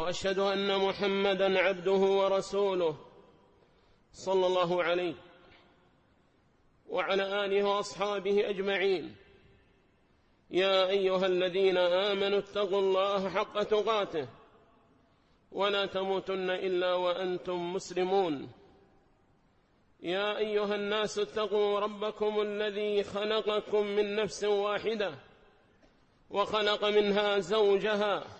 وأشهد أن محمدا عبده ورسوله صلى الله عليه وعلى آله وأصحابه أجمعين. يا أيها الذين آمنوا اتقوا الله حق تقاته ولا تموتن إلا وأنتم مسلمون. يا أيها الناس اتقوا ربكم الذي خلقكم من نفس واحدة وخلق منها زوجها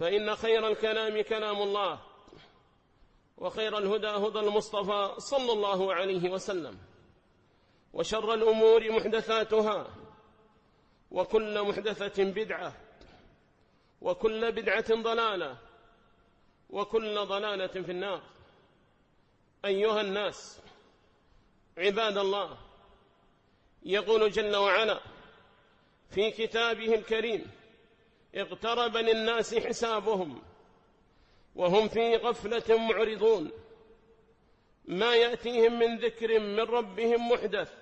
فإن خير الكلام كلام الله وخير الهدى هدى المصطفى صلى الله عليه وسلم وشر الأمور محدثاتها وكل محدثة بدعة وكل بدعة ضلالة وكل ضلالة في النار. أيها الناس عباد الله يقول جل وعلا في كتابه الكريم اقترب للناس حسابهم وهم في غفلة معرضون. ما يأتيهم من ذكر من ربهم محدث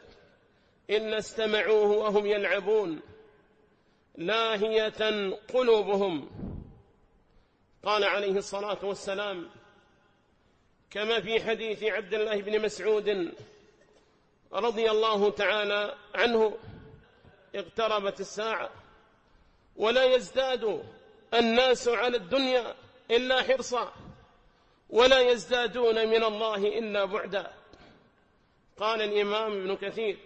إلا استمعوه وهم يلعبون. لاهية قلوبهم. قال عليه الصلاة والسلام كما في حديث عبد الله بن مسعود رضي الله تعالى عنه اقتربت الساعة ولا يزداد الناس على الدنيا إلا حرصا ولا يزدادون من الله إلا بعدا. قال الإمام ابن كثير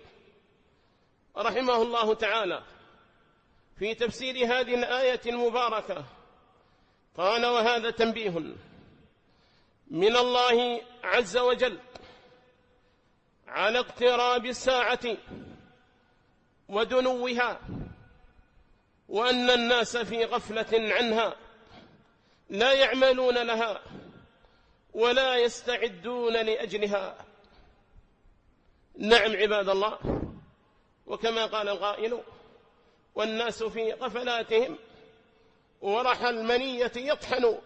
رحمه الله تعالى في تفسير هذه الآية المباركة قال وهذا تنبيه من الله عز وجل على اقتراب الساعة ودنوها وأن الناس في غفلة عنها لا يعملون لها ولا يستعدون لأجلها. نعم عباد الله وكما قال القائل والناس في غفلاتهم ورح المنية يطحن.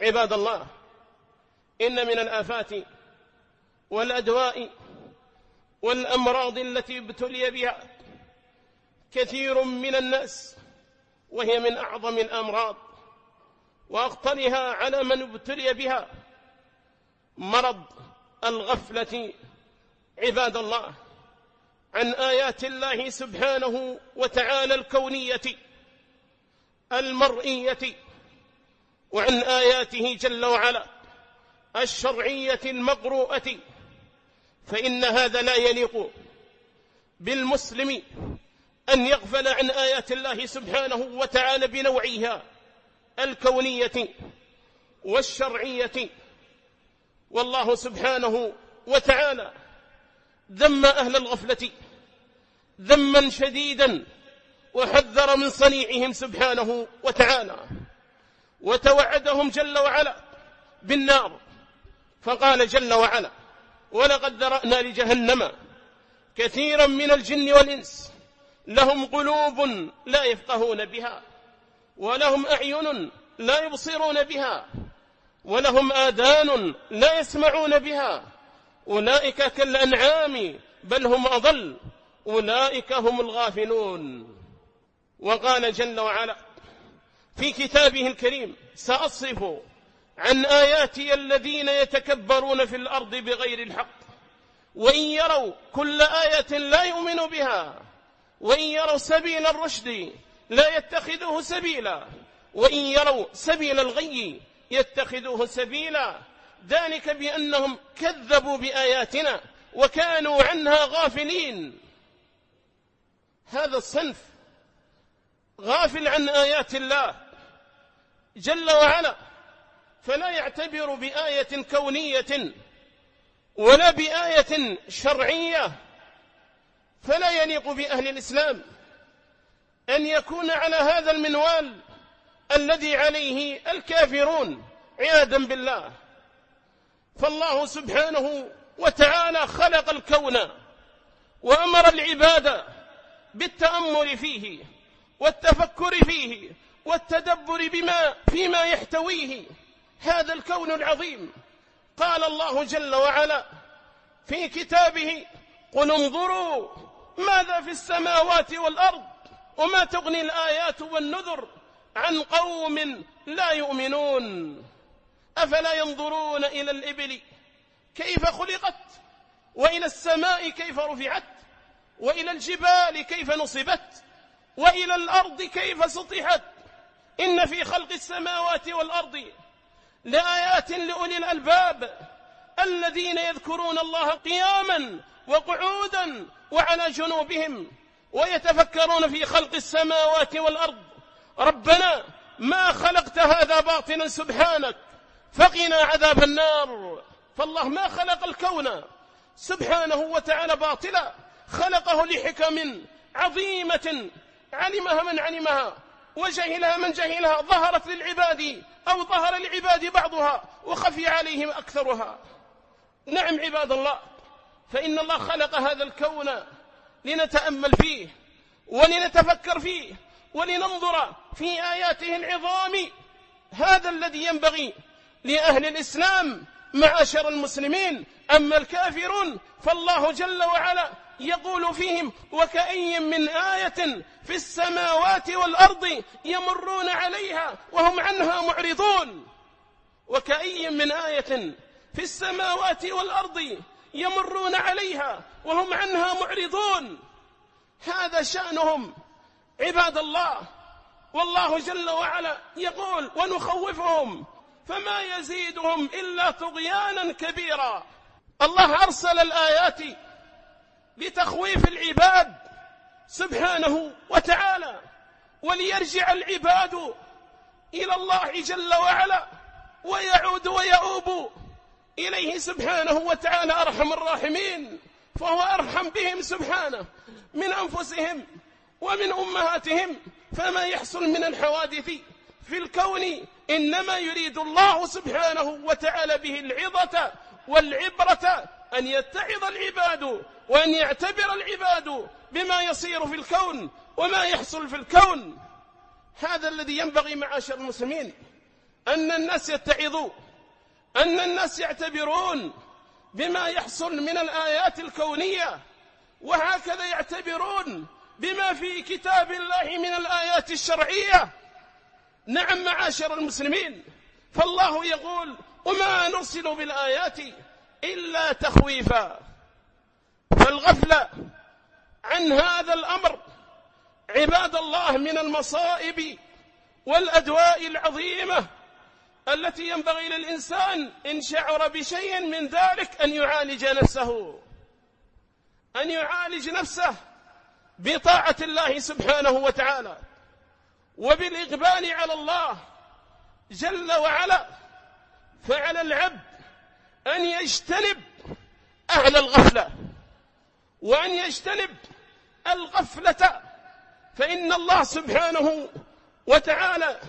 عباد الله إن من الآفات والأدواء والأمراض التي ابتلي بها كثير من الناس وهي من أعظم الأمراض وأخطرها على من ابتلي بها مرض الغفلة عباد الله عن آيات الله سبحانه وتعالى الكونية المرئية وعن آياته جل وعلا الشرعية المقروءة فإن هذا لا يليق بالمسلم أن يغفل عن آيات الله سبحانه وتعالى بنوعها الكونية والشرعية. والله سبحانه وتعالى ذم أهل الغفلة ذما شديدا وحذر من صنيعهم سبحانه وتعالى وتوعدهم جل وعلا بالنار. فقال جل وعلا ولقد ذرأنا لجهنم كثيرا من الجن والإنس لهم قلوب لا يفقهون بها ولهم أعين لا يبصرون بها ولهم آذان لا يسمعون بها. أولئك كالأنعام بل هم أضل. أولئك هم الغافلون. وقال جل وعلا في كتابه الكريم سأصرف عن آياتي الذين يتكبرون في الأرض بغير الحق وإن يروا كل آية لا يؤمنوا بها. وإن يروا سبيل الرشد لا يتخذوه سبيلا. وإن يروا سبيل الغي يتخذوه سبيلا. ذلك بأنهم كذبوا بآياتنا وكانوا عنها غافلين. هذا الصنف غافل عن آيات الله جل وعلا. فلا يعتبر بآية كونية ولا بآية شرعية. فلا يليق بأهل الإسلام أن يكون على هذا المنوال الذي عليه الكافرون عياذا بالله. فالله سبحانه وتعالى خلق الكون وأمر العباد بالتأمل فيه والتفكر فيه والتدبر بما فيما يحتويه. هذا الكون العظيم. قال الله جل وعلا في كتابه قل انظروا ماذا في السماوات والأرض وما تغني الآيات والنذر عن قوم لا يؤمنون؟ أفلا ينظرون إلى الإبل كيف خلقت؟ وإلى السماء كيف رفعت؟ وإلى الجبال كيف نصبت؟ وإلى الأرض كيف سطحت؟ إن في خلق السماوات والأرض لآيات لأولي الألباب الذين يذكرون الله قياما وقعودا وعلى جنوبهم ويتفكرون في خلق السماوات والأرض. ربنا ما خلقت هذا باطلا سبحانك فقنا عذاب النار. فالله ما خلق الكون سبحانه وتعالى باطلا خلقه لحكم عظيمة علمها من علمها وجهلها من جهلها ظهرت للعباد أو ظهر للعباد بعضها وخفي عليهم أكثرها. نعم عباد الله فإن الله خلق هذا الكون لنتأمل فيه ولنتفكر فيه ولننظر في آياته العظام. هذا الذي ينبغي لأهل الإسلام معاشر المسلمين. أما الكافرون فالله جل وعلا يقول فيهم وكأي من آية في السماوات والأرض يمرون عليها وهم عنها معرضون. وكأي من آية في السماوات والأرض يمرون عليها وهم عنها معرضون. هذا شأنهم عباد الله. والله جل وعلا يقول ونخوفهم فما يزيدهم إلا طغيانا كبيرا. الله أرسل الآيات لتخويف العباد سبحانه وتعالى وليرجع العباد إلى الله جل وعلا ويعود ويؤوب إليه سبحانه وتعالى أرحم الراحمين فهو أرحم بهم سبحانه من أنفسهم ومن أمهاتهم فما يحصل من الحوادث في الكون إنما يريد الله سبحانه وتعالى به العظة والعبرة أن يتعظ العباد وأن يعتبر العباد بما يصير في الكون وما يحصل في الكون. هذا الذي ينبغي معاشر المسلمين أن الناس يتعظوا أن الناس يعتبرون بما يحصل من الآيات الكونية وهكذا يعتبرون بما في كتاب الله من الآيات الشرعية. نعم معاشر المسلمين فالله يقول وما نرسل بالآيات إلا تخويفا فالغفلة عن هذا الأمر عباد الله من المصائب والأدواء العظيمة التي ينبغي للإنسان إن شعر بشيء من ذلك أن يعالج نفسه. أن يعالج نفسه بطاعة الله سبحانه وتعالى وبالإقبال على الله جل وعلا. فعلى العبد أن يجتنب أهل الغفلة وأن يجتنب الغفلة. فإن الله سبحانه وتعالى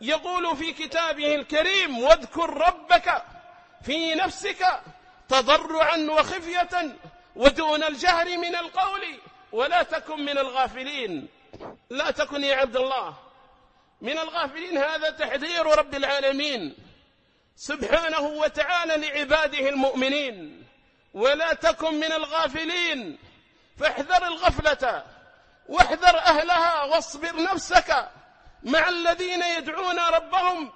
يقول في كتابه الكريم واذكر ربك في نفسك تضرعا وخفية ودون الجهر من القول ولا تكن من الغافلين. لا تكن يا عبد الله. من الغافلين هذا تحذير رب العالمين. سبحانه وتعالى لعباده المؤمنين ولا تكن من الغافلين. فاحذر الغفلة واحذر أهلها واصبر نفسك مع الذين يدعون ربهم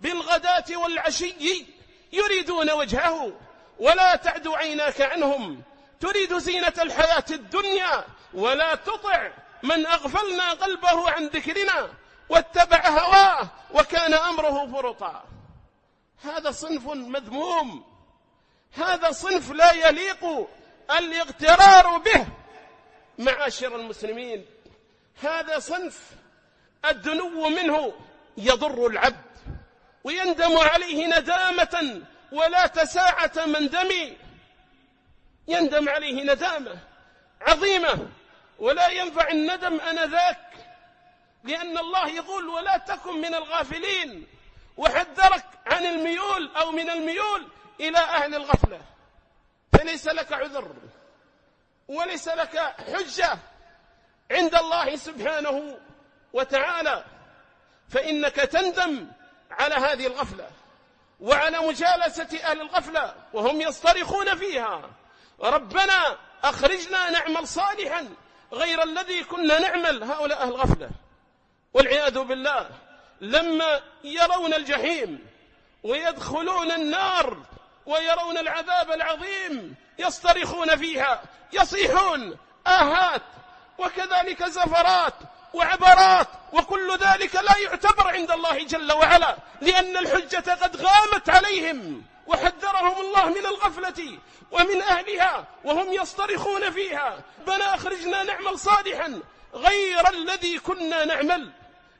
بالغداة والعشي يريدون وجهه. ولا تعد عيناك عنهم. تريد زينة الحياة الدنيا. ولا تطع من أغفلنا قلبه عن ذكرنا. واتبع هواه. وكان أمره فرطا. هذا صنف مذموم. هذا صنف لا يليق الاغترار به. معاشر المسلمين هذا صنف الدنو منه يضر العبد ويندم عليه ندامة ولا تساعة مندم يندم عليه ندامة عظيمة ولا ينفع الندم أنذاك لأن الله يقول ولا تكن من الغافلين وحذرك عن الميول أو من الميول إلى أهل الغفلة. فليس لك عذر وليس لك حجة عند الله سبحانه وتعالى فإنك تندم على هذه الغفلة وعلى مجالسة أهل الغفلة وهم يصطرخون فيها. ربنا أخرجنا نعمل صالحا غير الذي كنا نعمل هؤلاء أهل الغفلة. والعياذ بالله لما يرون الجحيم ويدخلون النار ويرون العذاب العظيم يصطرخون فيها يصيحون آهات وكذلك زفرات وعبرات وكل ذلك لا يعتبر عند الله جل وعلا لأن الحجة قد غامت عليهم وحذرهم الله من الغفلة ومن أهلها وهم يصطرخون فيها. بنا أخرجنا نعمل صالحا غير الذي كنا نعمل.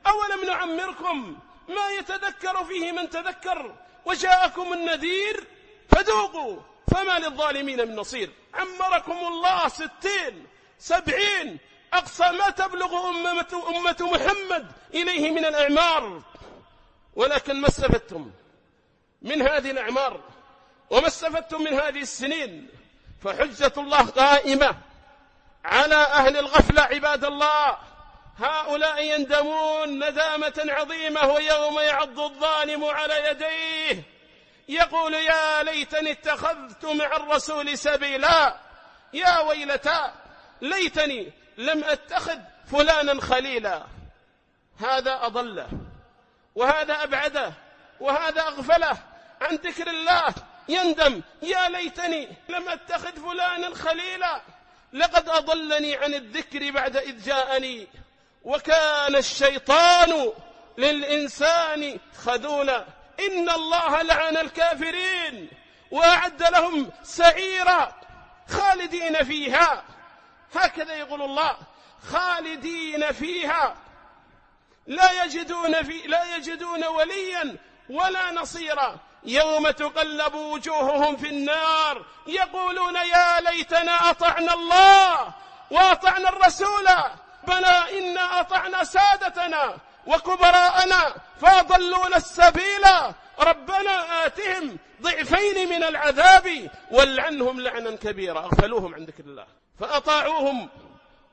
أولم نعمركم ما يتذكر فيه من تذكر؟ وجاءكم النذير فذوقوا فما للظالمين من نصير. عمركم الله ستين سبعين أقصى ما تبلغ أمة, أمة محمد إليه من الأعمار. ولكن ما استفدتم من هذه الأعمار وما استفدتم من هذه السنين؟ فحجة الله قائمة على أهل الغفلة عباد الله. هؤلاء يندمون ندامة عظيمة ويوم يعض الظالم على يديه. يقول يا ليتني اتخذت مع الرسول سبيلا. يا ويلتا ليتني لم أتخذ فلانا خليلا. هذا أضله وهذا أبعده وهذا أغفله عن ذكر الله. يندم يا ليتني لم أتخذ فلانا خليلا. لقد أضلني عن الذكر بعد إذ جاءني. وكان الشيطان للإنسان خذولا. إن الله لعن الكافرين وأعد لهم سعيرا خالدين فيها. هكذا يقول الله خالدين فيها لا يجدون في لا يجدون وليا ولا نصيرا. يوم تقلب وجوههم في النار يقولون يا ليتنا أطعنا الله وأطعنا الرسول بلى إنا أطعنا سادتنا وكبراءنا فأضلونا السبيل. ربنا آتهم ضعفين من العذاب والعنهم لعنا كبيرا. أغفلوهم عن ذكر الله فأطاعوهم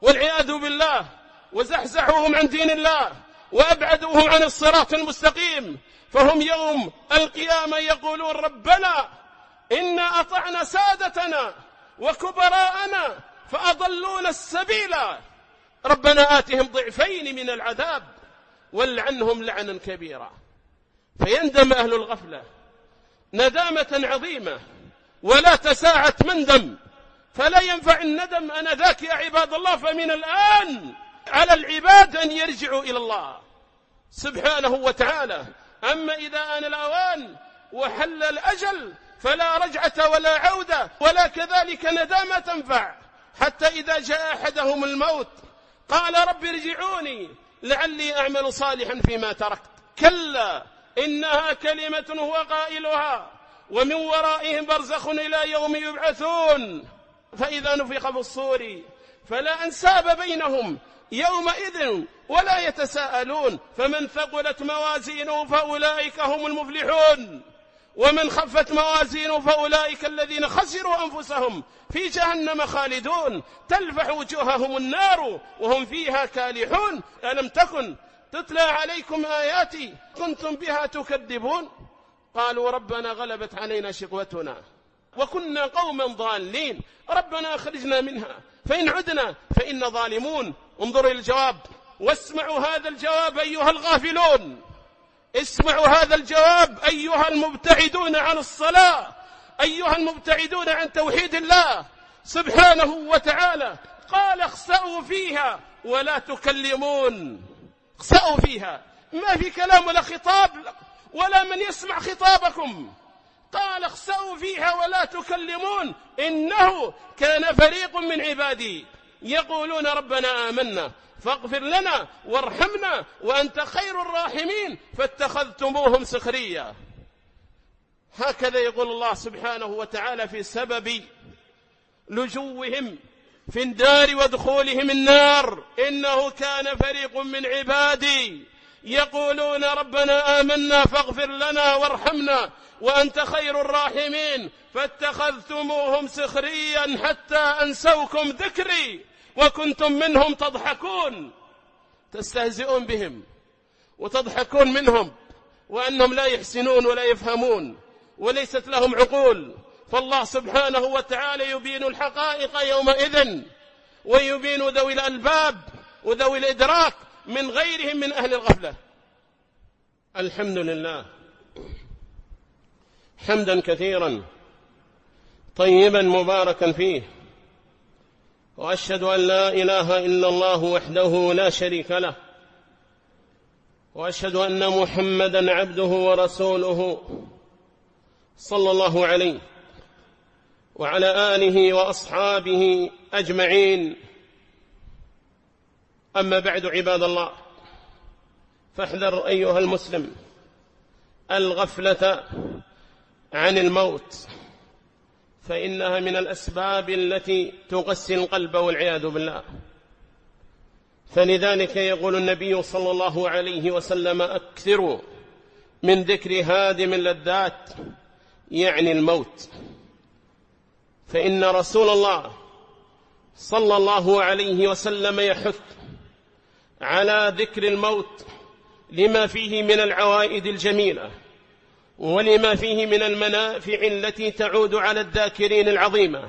والعياذ بالله وزحزحوهم عن دين الله وأبعدوهم عن الصراط المستقيم. فهم يوم القيامة يقولون ربنا إنا أطعنا سادتنا وكبراءنا فأضلونا السبيل ربنا آتهم ضعفين من العذاب والعنهم لعنا كبيرا. فيندم أهل الغفلة ندامة عظيمة ولا تساعة مندم فلا ينفع الندم أنا ذاك يا عباد الله فمن الآن على العباد أن يرجعوا إلى الله سبحانه وتعالى. أما إذا آن الأوان وحل الأجل فلا رجعة ولا عودة ولا كذلك ندامة تنفع. حتى إذا جاء أحدهم الموت قال رب ارجعوني لعلي أعمل صالحا فيما تركت. كلا إنها كلمة هو قائلها ومن ورائهم برزخ إلى يوم يبعثون. فإذا نفخ في الصور فلا أنساب بينهم يومئذ ولا يتساءلون فمن ثقلت موازينه فأولئك هم المفلحون ومن خفت موازينه فأولئك الذين خسروا أنفسهم في جهنم خالدون تلفح وجوههم النار وهم فيها كالحون ألم تكن تتلى عليكم آياتي كنتم بها تكذبون قالوا ربنا غلبت علينا شقوتنا وكنا قوما ضالين. ربنا أخرجنا منها. فإن عدنا فإن ظالمون. انظروا الجواب. واسمعوا هذا الجواب أيها الغافلون. اسمعوا هذا الجواب أيها المبتعدون عن الصلاة. أيها المبتعدون عن توحيد الله سبحانه وتعالى. قال اخسأوا فيها ولا تكلمون. اخسأوا فيها. ما في كلام ولا خطاب. ولا من يسمع خطابكم. قال اخسأوا فيها ولا تكلمون إنه كان فريق من عبادي. يقولون ربنا آمنا فاغفر لنا وارحمنا وأنت خير الراحمين فاتخذتموهم سخريا هكذا يقول الله سبحانه وتعالى في سبب لجوهم في الدار ودخولهم النار إنه كان فريق من عبادي. يقولون ربنا آمنا فاغفر لنا وارحمنا وأنت خير الراحمين فاتخذتموهم سخريا حتى أنسوكم ذكري وكنتم منهم تضحكون تستهزئون بهم وتضحكون منهم وأنهم لا يحسنون ولا يفهمون وليست لهم عقول فالله سبحانه وتعالى يبين الحقائق يومئذ ويبين ذوي الألباب وذوي الإدراك من غيرهم من أهل الغفلة. الحمد لله. حمدا كثيرا. طيبا مباركا فيه. وأشهد أن لا إله إلا الله وحده لا شريك له. وأشهد أن محمدا عبده ورسوله صلى الله عليه وعلى آله وأصحابه أجمعين. أما بعد عباد الله فاحذر أيها المسلم الغفلة عن الموت فإنها من الأسباب التي تغسل القلب والعياذ بالله. فلذلك يقول النبي صلى الله عليه وسلم أكثروا من ذكر هادم اللذات يعني الموت. فإن رسول الله صلى الله عليه وسلم يحث على ذكر الموت لما فيه من العوائد الجميلة ولما فيه من المنافع التي تعود على الذاكرين العظيمة.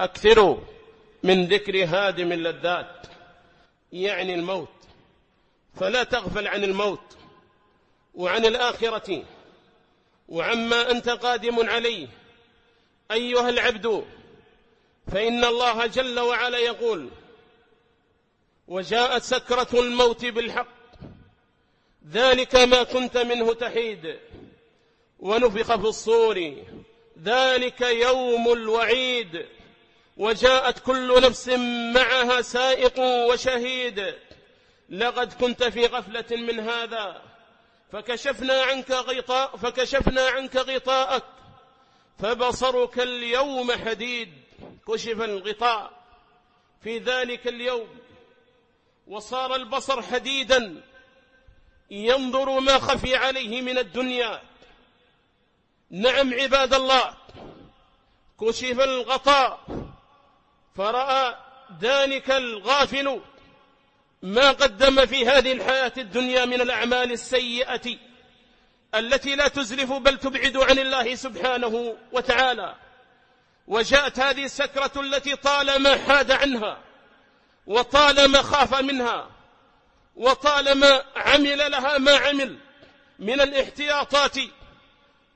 أكثروا من ذكر هادم اللذات يعني الموت. فلا تغفل عن الموت وعن الآخرة وعما أنت قادم عليه. أيها العبد فإن الله جل وعلا يقول وجاءت سكرة الموت بالحق. ذلك ما كنت منه تحيد. ونفخ في الصور. ذلك يوم الوعيد. وجاءت كل نفس معها سائق وشهيد. لقد كنت في غفلة من هذا. فكشفنا عنك غطاء فكشفنا عنك غطاءك. فبصرك اليوم حديد. كشف الغطاء. في ذلك اليوم. وصار البصر حديدا. ينظر ما خفي عليه من الدنيا. نعم عباد الله. كشف الغطاء. فرأى ذلك الغافل ما قدم في هذه الحياة الدنيا من الأعمال السيئة التي لا تزلف بل تبعد عن الله سبحانه وتعالى. وجاءت هذه السكرة التي طالما حاد عنها. وطالما خاف منها وطالما عمل لها ما عمل من الاحتياطات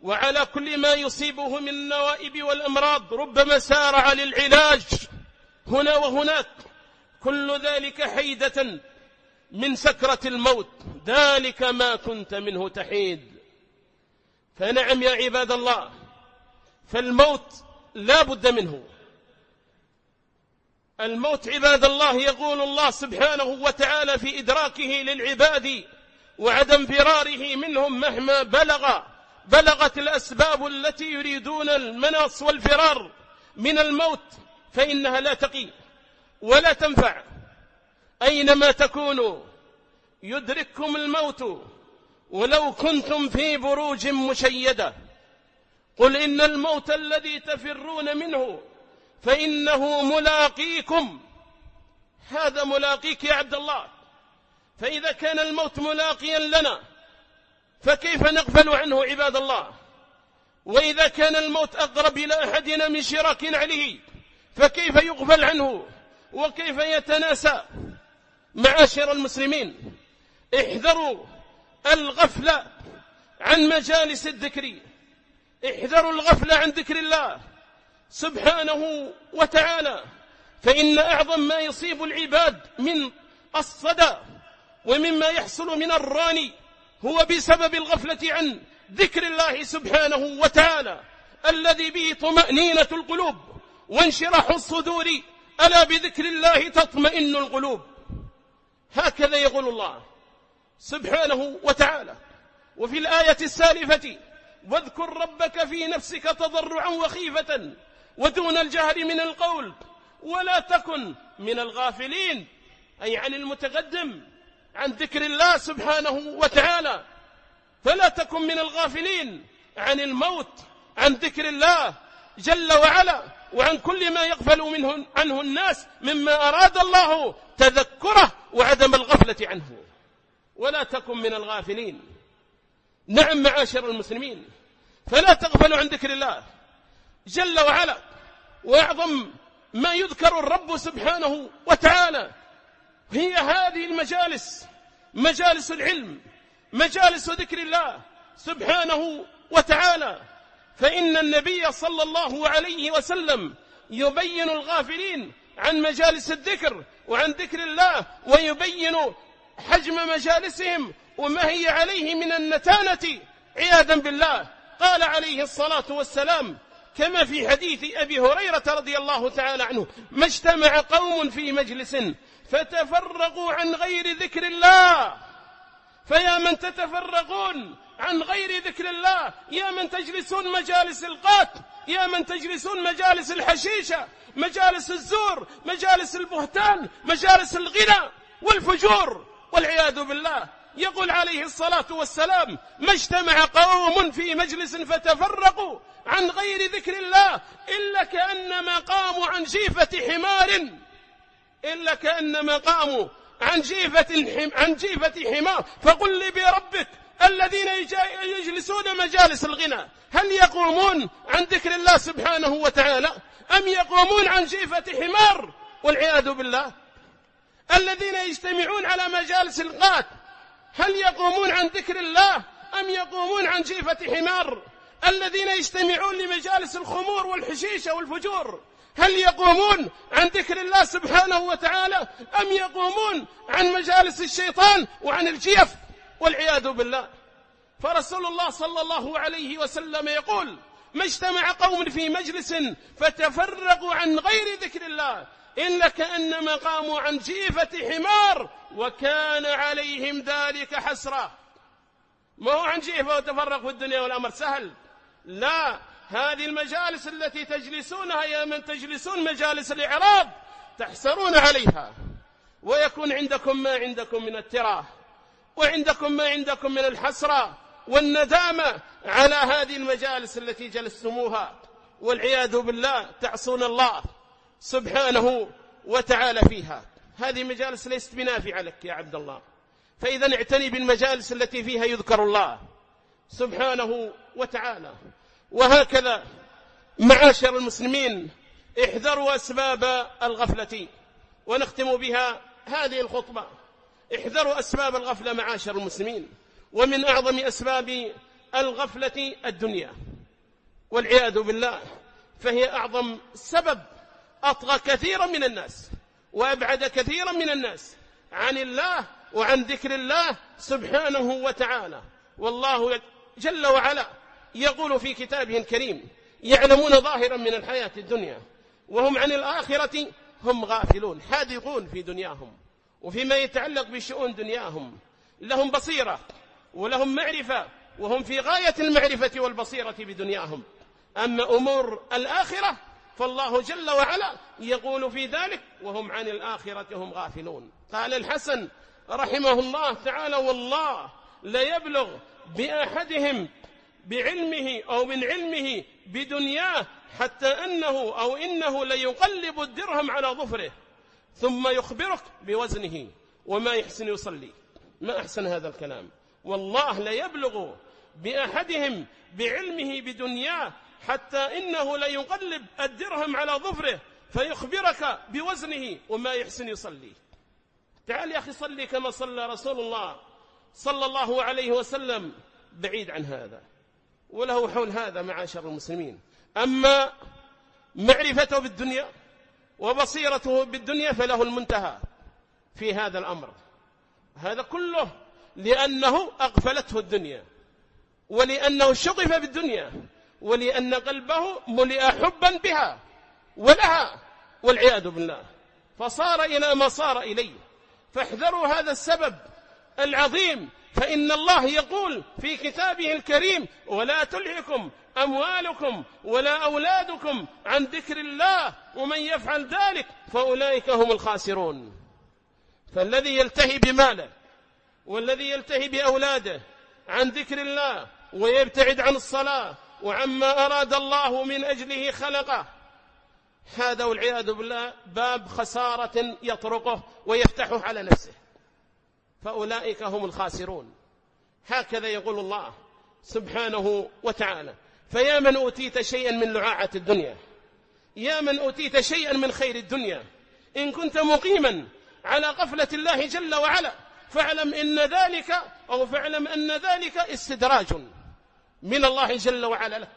وعلى كل ما يصيبه من النوائب والأمراض ربما سارع للعلاج هنا وهناك. كل ذلك حيدة من سكرة الموت. ذلك ما كنت منه تحيد. فنعم يا عباد الله فالموت لا بد منه. الموت عباد الله يقول الله سبحانه وتعالى في إدراكه للعباد وعدم فراره منهم مهما بلغ. بلغت الأسباب التي يريدون المناص والفرار من الموت فإنها لا تقي ولا تنفع. أينما تكونوا يدرككم الموت ولو كنتم في بروج مشيدة. قل إن الموت الذي تفرون منه فإنه ملاقيكم. هذا ملاقيك يا عبد الله. فإذا كان الموت ملاقيا لنا فكيف نغفل عنه عباد الله؟ وإذا كان الموت أقرب إلى أحدنا من شراك عليه فكيف يغفل عنه؟ وكيف يتناسى معاشر المسلمين؟ احذروا الغفلة عن مجالس الذكر. احذروا الغفلة عن ذكر الله. سبحانه وتعالى فإن أعظم ما يصيب العباد من الصدى ومما يحصل من الراني هو بسبب الغفلة عن ذكر الله سبحانه وتعالى الذي به طمأنينة القلوب وانشراح الصدور ألا بذكر الله تطمئن القلوب؟ هكذا يقول الله سبحانه وتعالى. وفي الآية السالفة واذكر ربك في نفسك تضرعا وخيفة ودون الجهر من القول ولا تكن من الغافلين. أي عن المتقدم عن ذكر الله سبحانه وتعالى. فلا تكن من الغافلين. عن الموت عن ذكر الله جل وعلا وعن كل ما يغفل منه عنه الناس مما أراد الله تذكره وعدم الغفلة عنه. ولا تكن من الغافلين. نعم معاشر المسلمين فلا تغفلوا عن ذكر الله جل وعلا. وأعظم ما يذكر الرب سبحانه وتعالى. هي هذه المجالس مجالس العلم مجالس ذكر الله سبحانه وتعالى. فإن النبي صلى الله عليه وسلم يبين الغافلين عن مجالس الذكر وعن ذكر الله ويبين حجم مجالسهم وما هي عليه من النتانة عياذا بالله. قال عليه الصلاة والسلام كما في حديث أبي هريرة رضي الله تعالى عنه ما اجتمع قوم في مجلس فتفرقوا عن غير ذكر الله. فيا من تتفرقون عن غير ذكر الله؟ يا من تجلسون مجالس القات يا من تجلسون مجالس الحشيشة؟ مجالس الزور؟ مجالس البهتان؟ مجالس الغنى؟ والفجور؟ والعياذ بالله. يقول عليه الصلاة والسلام ما اجتمع قوم في مجلس فتفرقوا عن غير ذكر الله إلا كأنما قاموا عن جيفة حمار إلا كأنما قاموا عن جيفة عن جيفة حمار. فقل لي بربك الذين يجلسون مجالس الغنى هل يقومون عن ذكر الله سبحانه وتعالى؟ أم يقومون عن جيفة حمار؟ والعياذ بالله. الذين يجتمعون على مجالس الغات هل يقومون عن ذكر الله أم يقومون عن جيفة حمار الذين يجتمعون لمجالس الخمور والحشيشة والفجور؟ هل يقومون عن ذكر الله سبحانه وتعالى أم يقومون عن مجالس الشيطان وعن الجيف والعياذ بالله؟ فرسول الله صلى الله عليه وسلم يقول ما اجتمع قوم في مجلس فتفرقوا عن غير ذكر الله إلا كأنما قاموا عن جيفة حمار وكان عليهم ذلك حسرة. ما هو عن جيفة وتفرق في الدنيا والأمر سهل. لا هذه المجالس التي تجلسونها يا من تجلسون مجالس الإعراض تحسرون عليها. ويكون عندكم ما عندكم من التراه وعندكم ما عندكم من الحسرة والندامة على هذه المجالس التي جلستموها. والعياذ بالله تعصون الله. سبحانه وتعالى فيها. هذه مجالس ليست بنافعة لك يا عبد الله. فإذا اعتني بالمجالس التي فيها يذكر الله سبحانه وتعالى. وهكذا معاشر المسلمين احذروا أسباب الغفلة ونختم بها هذه الخطبة. احذروا أسباب الغفلة معاشر المسلمين. ومن أعظم أسباب الغفلة الدنيا. والعياذ بالله فهي أعظم سبب أطغى كثيرا من الناس وأبعد كثيرا من الناس عن الله وعن ذكر الله سبحانه وتعالى. والله جل وعلا يقول في كتابه الكريم يعلمون ظاهرا من الحياة الدنيا وهم عن الآخرة هم غافلون حاذقون في دنياهم وفيما يتعلق بشؤون دنياهم. لهم بصيرة ولهم معرفة وهم في غاية المعرفة والبصيرة بدنياهم. أما أمور الآخرة فالله جل وعلا يقول في ذلك وهم عن الآخرة هم غافلون. قال الحسن رحمه الله تعالى والله ليبلغ بأحدهم بعلمه أو من علمه بدنياه حتى أنه أو إنه ليقلب الدرهم على ظفره ثم يخبرك بوزنه وما يحسن يصلي. ما أحسن هذا الكلام؟ والله ليبلغ بأحدهم بعلمه بدنياه حتى إنه ليقلب الدرهم على ظفره فيخبرك بوزنه وما يحسن يصلي. تعال يا أخي صلي كما صلى رسول الله صلى الله عليه وسلم بعيد عن هذا وله حول هذا معاشر المسلمين. أما معرفته بالدنيا وبصيرته بالدنيا فله المنتهى في هذا الأمر. هذا كله لأنه أغفلته الدنيا ولأنه شغف بالدنيا ولأن قلبه ملئ حبا بها ولها والعياذ بالله. فصار إلى ما صار إليه. فاحذروا هذا السبب العظيم. فإن الله يقول في كتابه الكريم ولا تلهكم أموالكم ولا أولادكم عن ذكر الله ومن يفعل ذلك فأولئك هم الخاسرون. فالذي يلتهي بماله والذي يلتهي بأولاده عن ذكر الله ويبتعد عن الصلاة وعما أراد الله من أجله خلقه. هذا والعياذ بالله باب خسارة يطرقه ويفتحه على نفسه. فأولئك هم الخاسرون. هكذا يقول الله سبحانه وتعالى فيا من أوتيت شيئا من لعاعة الدنيا يا من أوتيت شيئا من خير الدنيا إن كنت مقيما على غفلة الله جل وعلا فاعلم إن ذلك أو فاعلم أن ذلك استدراج. من الله جل وعلا لك.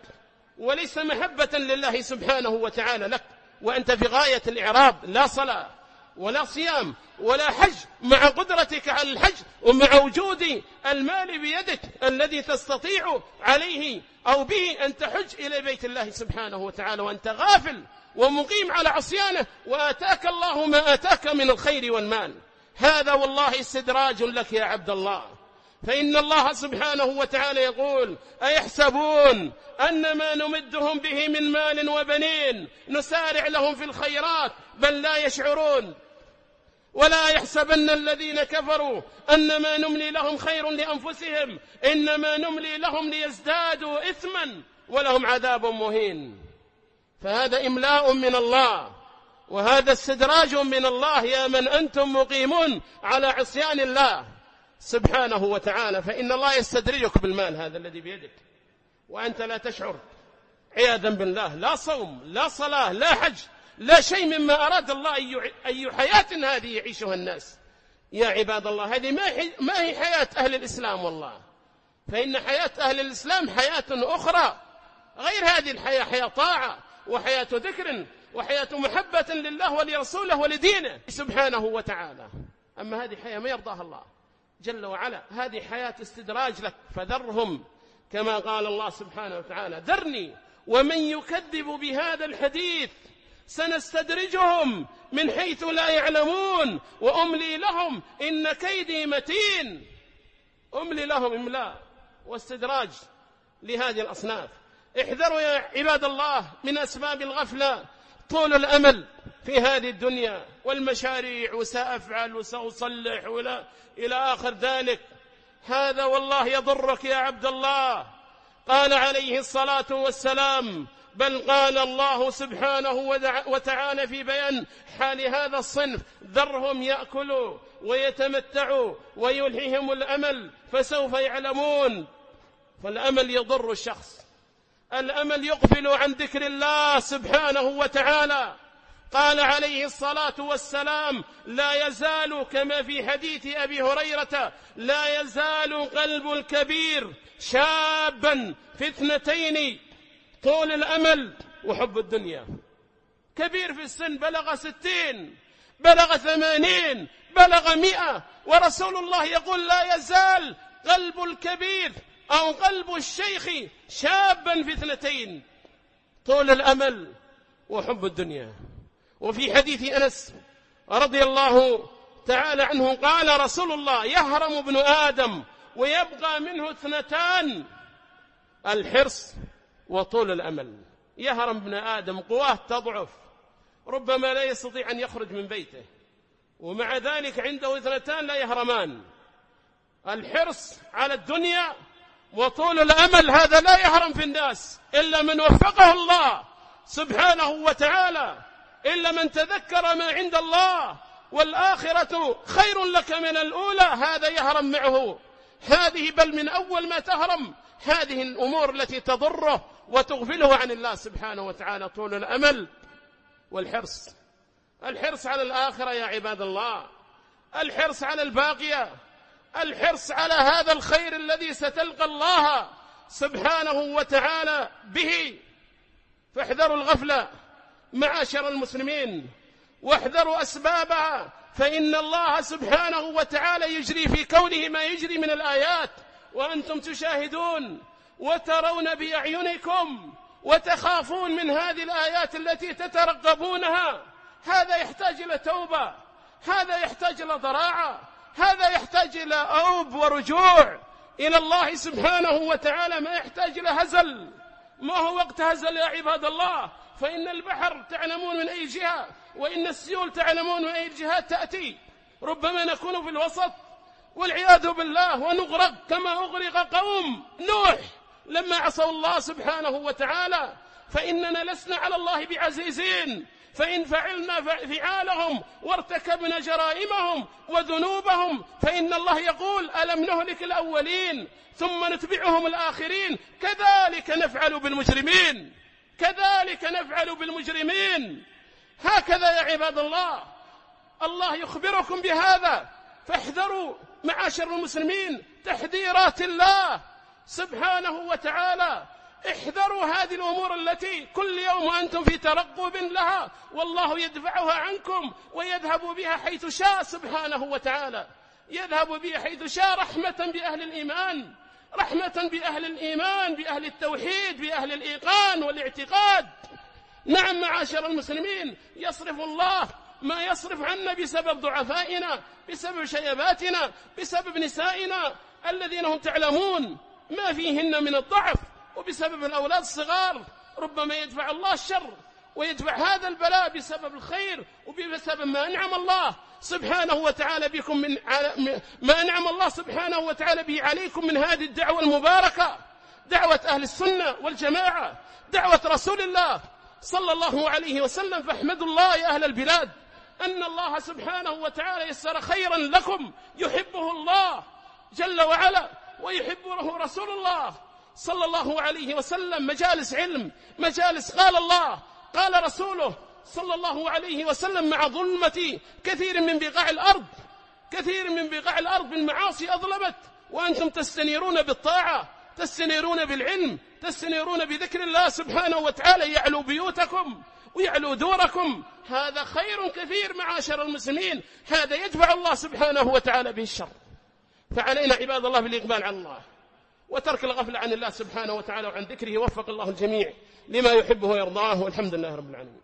وليس محبة لله سبحانه وتعالى لك. وأنت في غاية الإعراب لا صلاة ولا صيام ولا حج مع قدرتك على الحج ومع وجود المال بيدك الذي تستطيع عليه أو به أن تحج إلى بيت الله سبحانه وتعالى. وأنت غافل ومقيم على عصيانه وآتاك الله ما آتاك من الخير والمال. هذا والله استدراج لك يا عبد الله. فإن الله سبحانه وتعالى يقول أيحسبون أن ما نمدهم به من مال وبنين نسارع لهم في الخيرات بل لا يشعرون. ولا يحسبن الذين كفروا أنما نملي لهم خير لأنفسهم إنما نملي لهم ليزدادوا إثما ولهم عذاب مهين. فهذا إملاء من الله وهذا استدراج من الله يا من أنتم مقيمون على عصيان الله. سبحانه وتعالى فإن الله يستدرجك بالمال هذا الذي بيدك. وأنت لا تشعر. عياذا بالله لا صوم لا صلاة لا حج لا شيء مما أراد الله أي حياة هذه يعيشها الناس. يا عباد الله هذه ما هي حياة أهل الإسلام والله. فإن حياة أهل الإسلام حياة أخرى. غير هذه الحياة حياة طاعة وحياة ذكر وحياة محبة لله ولرسوله ولدينه. سبحانه وتعالى. أما هذه حياة ما يرضاها الله. جل وعلا هذه حياة استدراج لك فذرهم كما قال الله سبحانه وتعالى ذرني ومن يكذب بهذا الحديث سنستدرجهم من حيث لا يعلمون وأملي لهم إن كيدي متين. أملي لهم إملاء واستدراج لهذه الأصناف. احذروا يا عباد الله من أسباب الغفلة طول الأمل. في هذه الدنيا والمشاريع وسأفعل وسأصلح ولا إلى آخر ذلك. هذا والله يضرك يا عبد الله. قال عليه الصلاة والسلام بل قال الله سبحانه وتعالى في بيان حال هذا الصنف ذرهم يأكلوا ويتمتعوا ويلههم الأمل فسوف يعلمون. فالأمل يضر الشخص. الأمل يغفل عن ذكر الله سبحانه وتعالى. قال عليه الصلاة والسلام لا يزال كما في حديث أبي هريرة لا يزال قلب الكبير شابا في اثنتين طول الأمل وحب الدنيا. كبير في السن بلغ ستين بلغ ثمانين بلغ مئة ورسول الله يقول لا يزال قلب الكبير أو قلب الشيخ شابا في اثنتين طول الأمل وحب الدنيا. وفي حديث أنس رضي الله تعالى عنه قال رسول الله يهرم ابن آدم ويبقى منه اثنتان الحرص وطول الأمل. يهرم ابن آدم قواه تضعف ربما لا يستطيع أن يخرج من بيته ومع ذلك عنده اثنتان لا يهرمان. الحرص على الدنيا وطول الأمل هذا لا يهرم في الناس إلا من وفقه الله سبحانه وتعالى. إلا من تذكر ما عند الله والآخرة خير لك من الأولى هذا يهرم معه. هذه بل من أول ما تهرم. هذه الأمور التي تضره وتغفله عن الله سبحانه وتعالى طول الأمل والحرص. الحرص على الآخرة يا عباد الله. الحرص على الباقية. الحرص على هذا الخير الذي ستلقى الله سبحانه وتعالى به. فاحذروا الغفلة. معاشر المسلمين واحذروا أسبابها فإن الله سبحانه وتعالى يجري في كونه ما يجري من الآيات وأنتم تشاهدون وترون بأعينكم وتخافون من هذه الآيات التي تترقبونها هذا يحتاج إلى توبة هذا يحتاج إلى ضراعة هذا يحتاج إلى أوب ورجوع إلى الله سبحانه وتعالى. ما يحتاج إلى هزل ما هو وقت هزل يا عباد الله؟ فإن البحر تعلمون من أي جهة وإن السيول تعلمون من أي جهات تأتي. ربما نكون في الوسط والعياذ بالله ونغرق كما أغرق قوم نوح. لما عصوا الله سبحانه وتعالى فإننا لسنا على الله بعزيزين. فإن فعلنا فعالهم وارتكبنا جرائمهم وذنوبهم فإن الله يقول ألم نهلك الأولين ثم نتبعهم الآخرين؟ كذلك نفعل بالمجرمين. كذلك نفعل بالمجرمين. هكذا يا عباد الله. الله يخبركم بهذا. فاحذروا معاشر المسلمين. تحذيرات الله سبحانه وتعالى. احذروا هذه الأمور التي كل يوم أنتم في ترقب لها. والله يدفعها عنكم ويذهب بها حيث شاء سبحانه وتعالى. يذهب بها حيث شاء رحمة بأهل الإيمان. رحمة بأهل الإيمان بأهل التوحيد بأهل الإيقان والاعتقاد. نعم معاشر المسلمين يصرف الله ما يصرف عنا بسبب ضعفائنا بسبب شيباتنا بسبب نسائنا الذين هم تعلمون ما فيهن من الضعف وبسبب الأولاد الصغار. ربما يدفع الله الشر ويدفع هذا البلاء بسبب الخير وبسبب ما أنعم الله. سبحانه وتعالى بكم من ما أنعم الله سبحانه وتعالى به عليكم من هذه الدعوة المباركة. دعوة أهل السنة والجماعة. دعوة رسول الله صلى الله عليه وسلم. فاحمدوا الله يا أهل البلاد. أن الله سبحانه وتعالى يسر خيرا لكم. يحبه الله جل وعلا. ويحبه رسول الله صلى الله عليه وسلم. مجالس علم مجالس قال الله قال رسوله. صلى الله عليه وسلم مع ظلمة كثير من بقاع الأرض. كثير من بقاع الأرض بالمعاصي أظلمت. وأنتم تستنيرون بالطاعة تستنيرون بالعلم تستنيرون بذكر الله سبحانه وتعالى. يعلو بيوتكم ويعلو دوركم. هذا خير كثير معاشر المسلمين. هذا يدفع الله سبحانه وتعالى به الشر فعلينا عباد الله بالإقبال على الله وترك الغفلة عن الله سبحانه وتعالى وعن ذكره. وفق الله الجميع لما يحبه ويرضاه. والحمد لله رب العالمين.